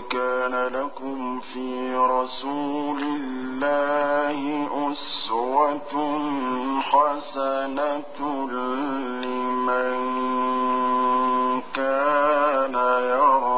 كان لكم في رسول الله أسوة حسنة لمن كان يرجو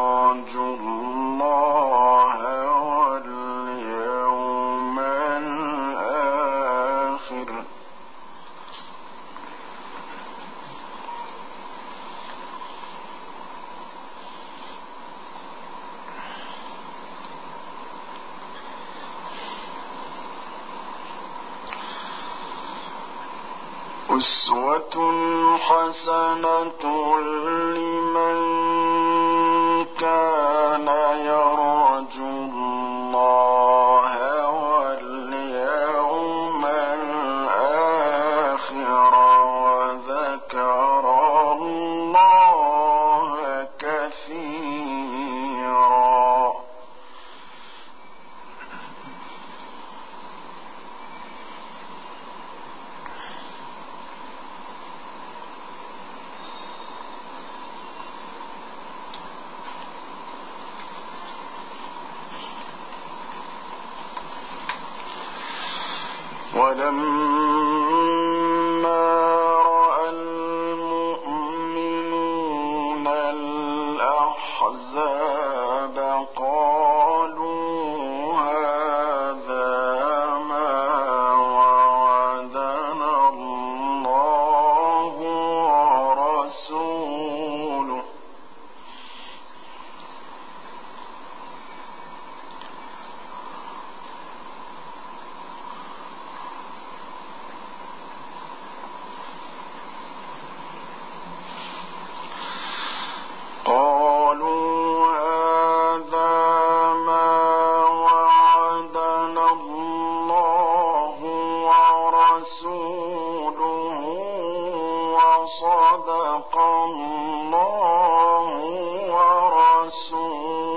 أسوة حسنة لمن كان ولما وصدق الله ورسوله.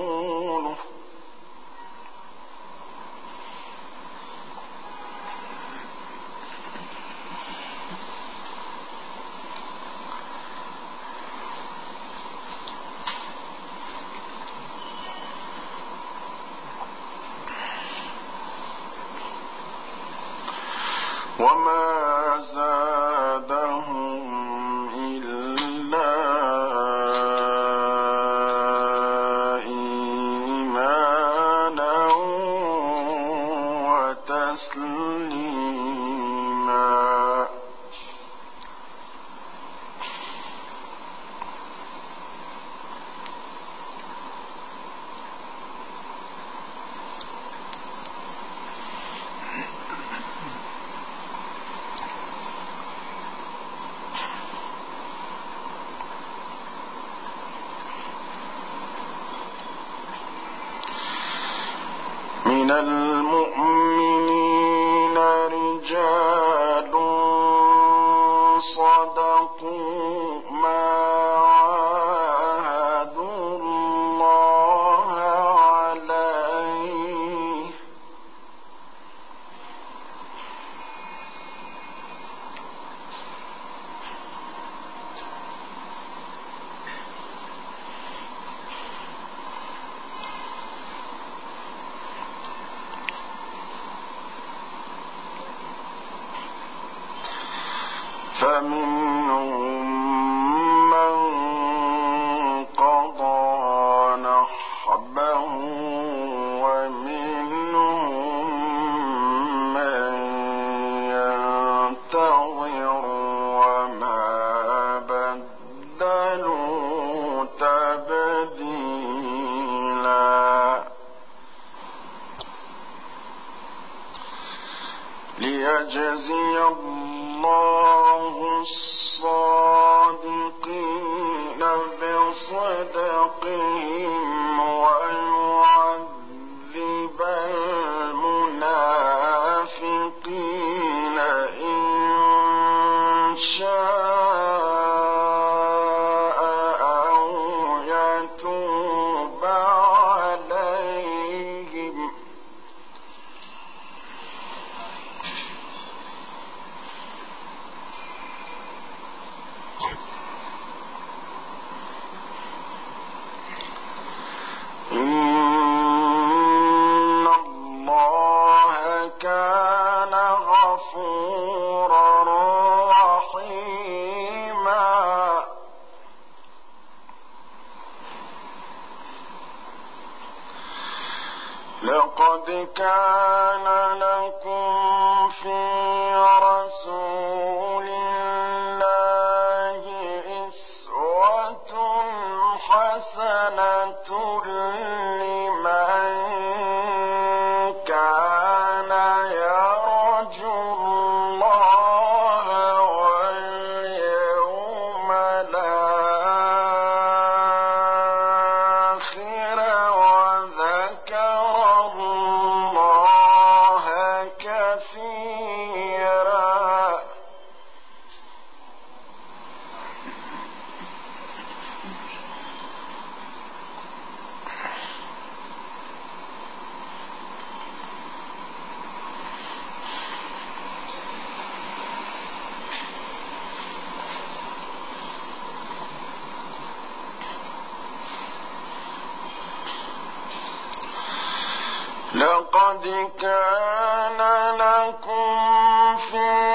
من المؤمنين فمنهم كان لكم في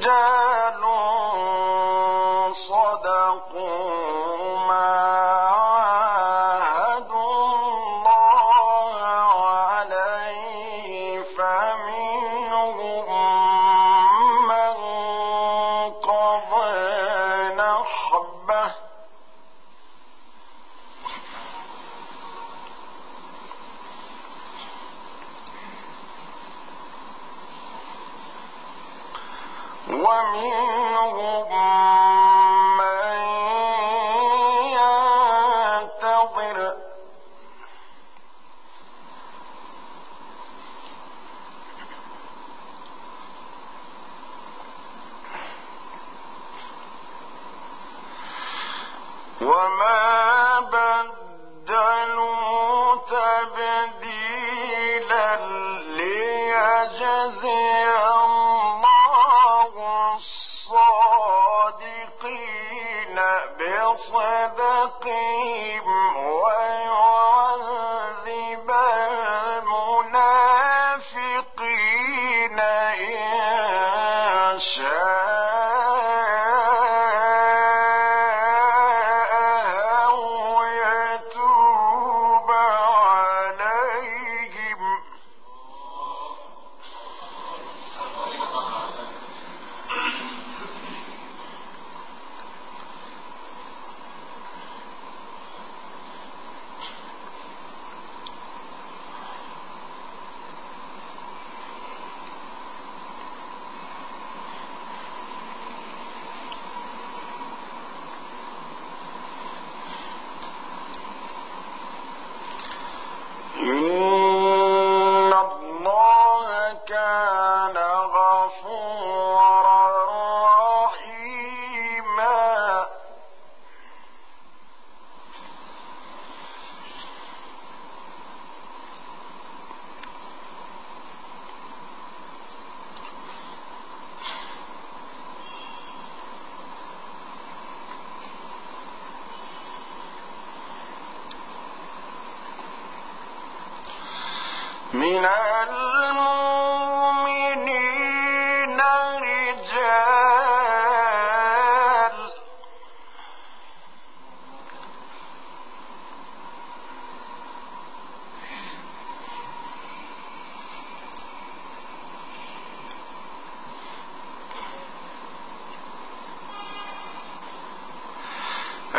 رجال الصادقين بصدقهم ويعذب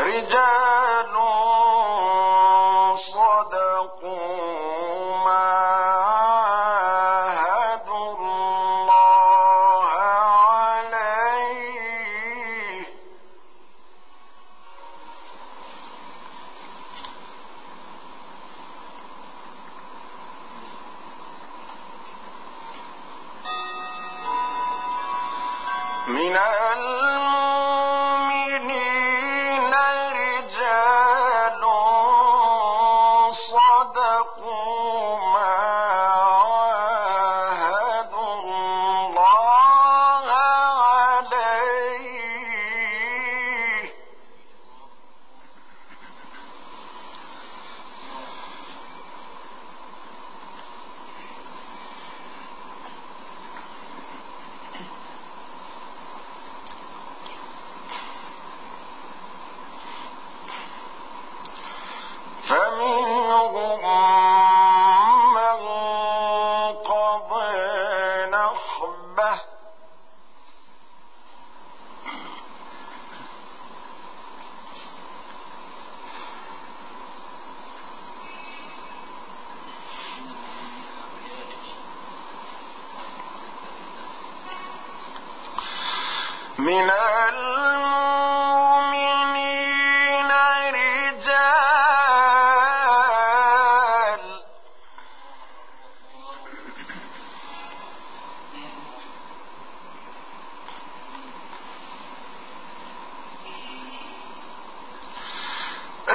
رجال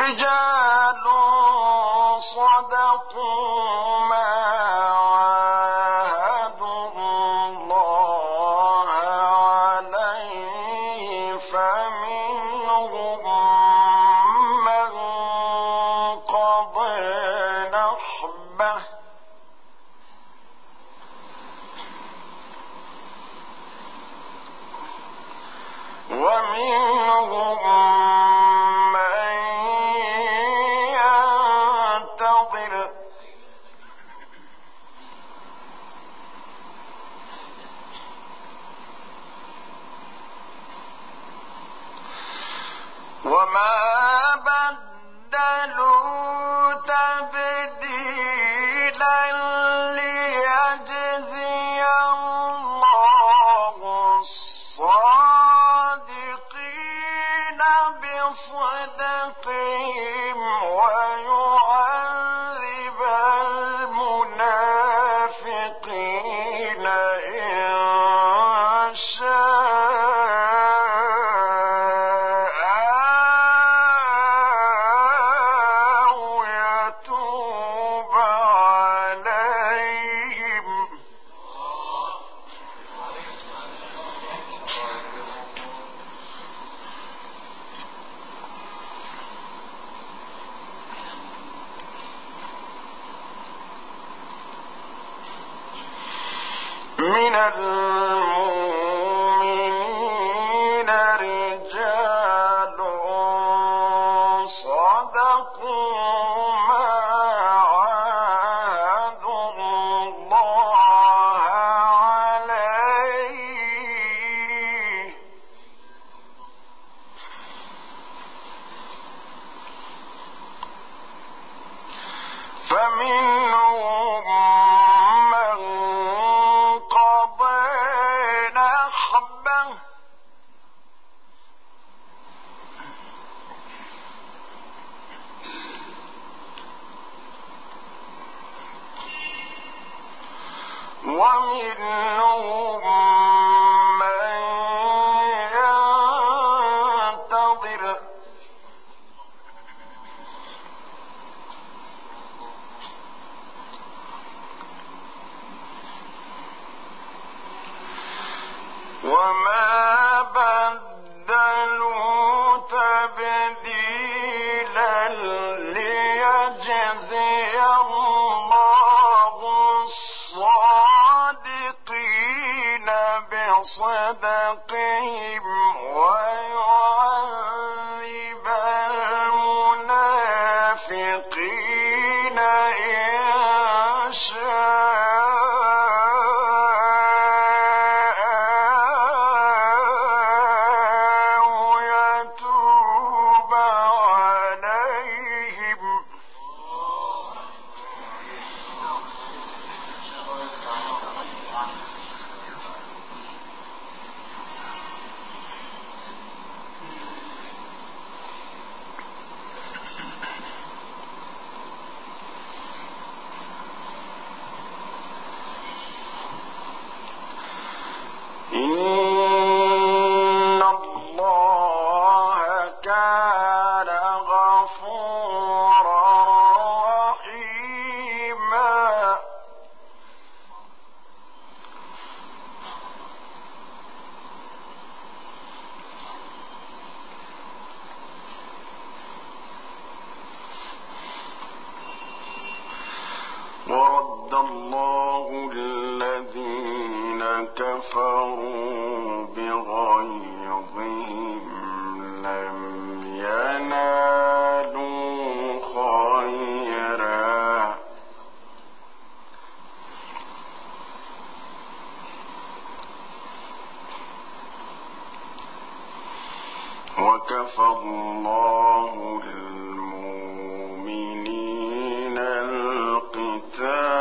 رجال صدقوا ما صدقوا وما وكفى الله المؤمنين القتال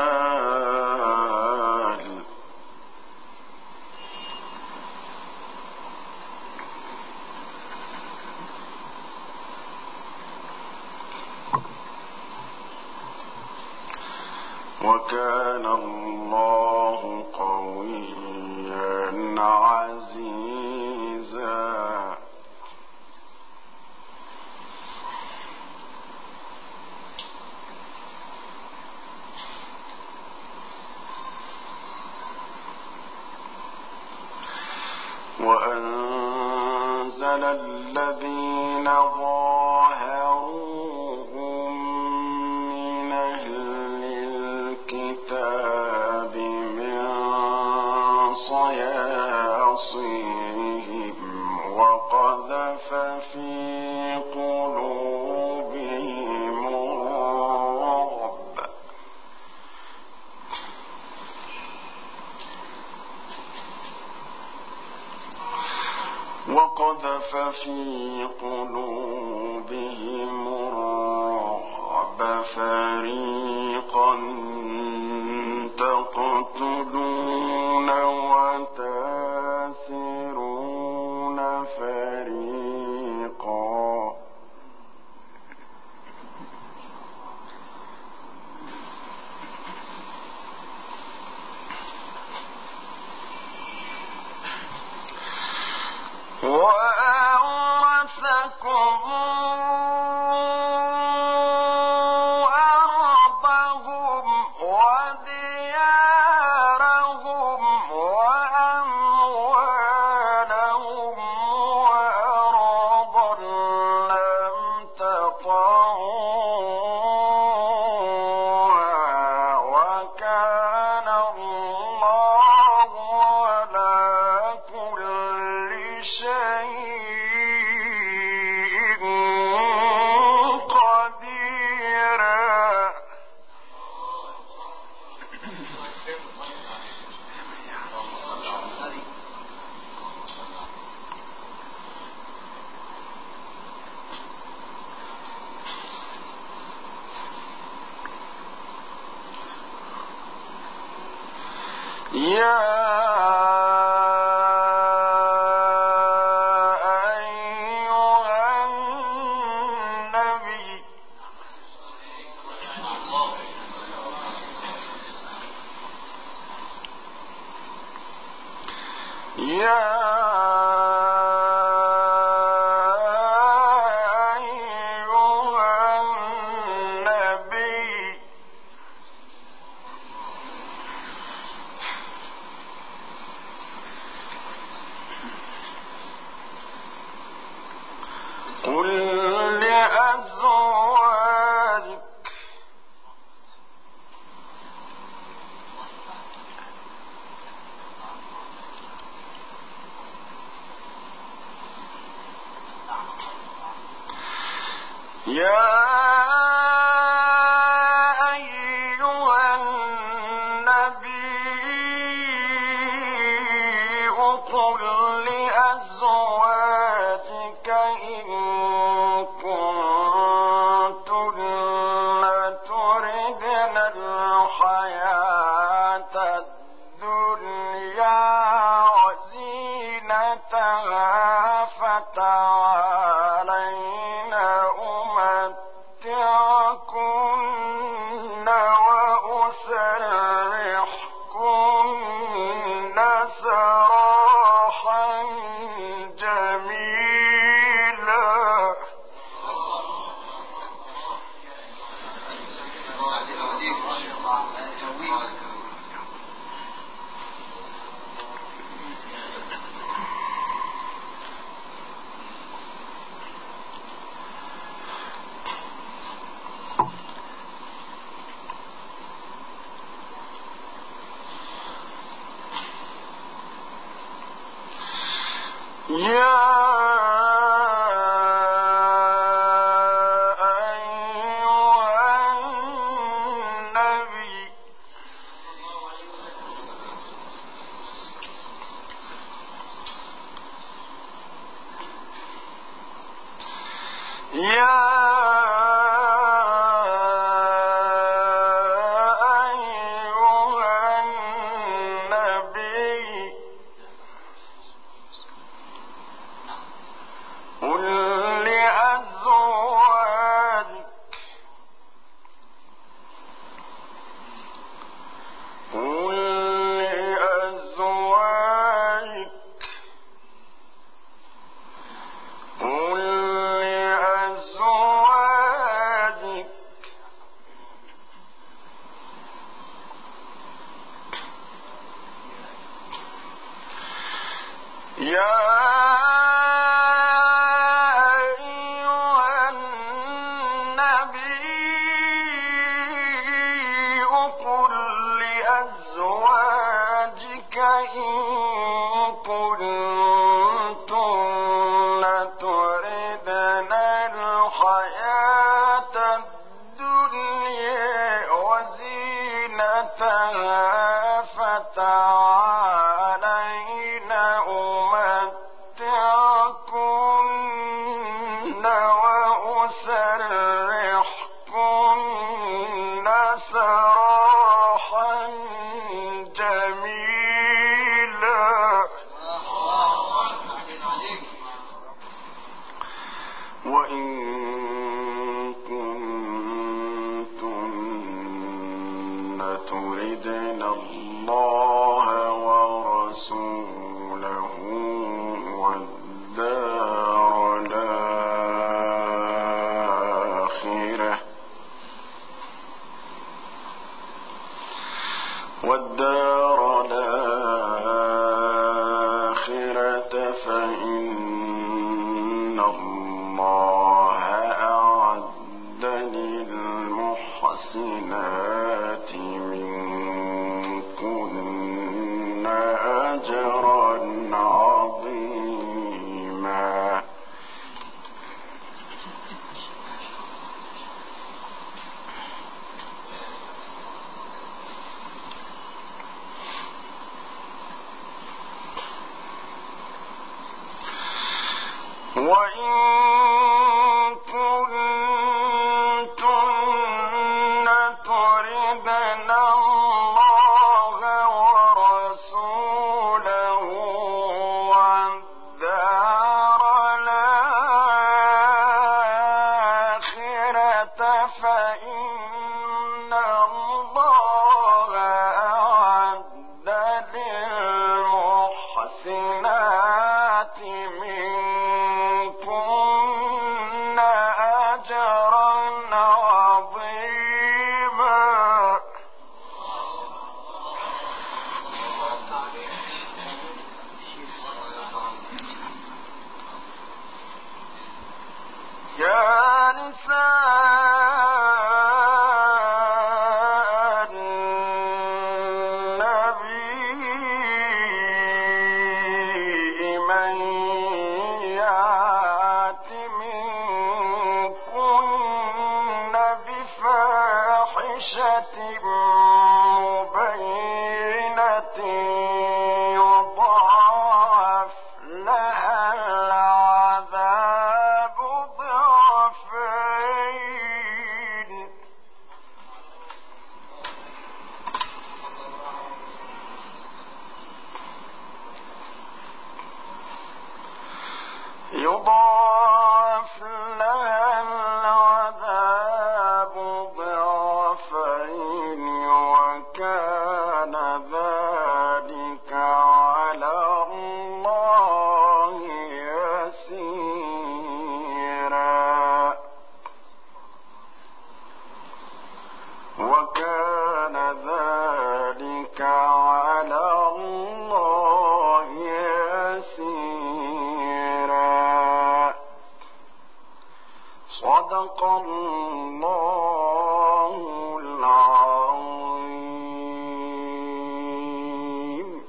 من صياصيهم وقذف في قلوبهم الرعب فريقا وأورثكم يا yeah فتعالين أمتعكن محسن